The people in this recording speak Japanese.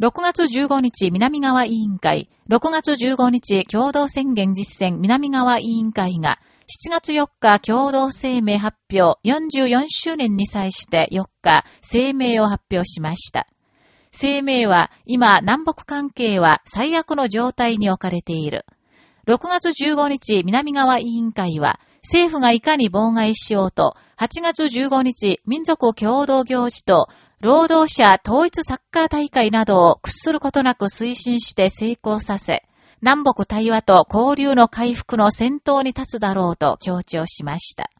6月15日南側委員会、6月15日共同宣言実践南側委員会が、7月4日共同声明発表44周年に際して4日声明を発表しました。声明は今南北関係は最悪の状態に置かれている。6月15日南側委員会は政府がいかに妨害しようと8月15日民族共同行事と労働者統一サッカー大会などを屈することなく推進して成功させ、南北対話と交流の回復の先頭に立つだろうと強調しました。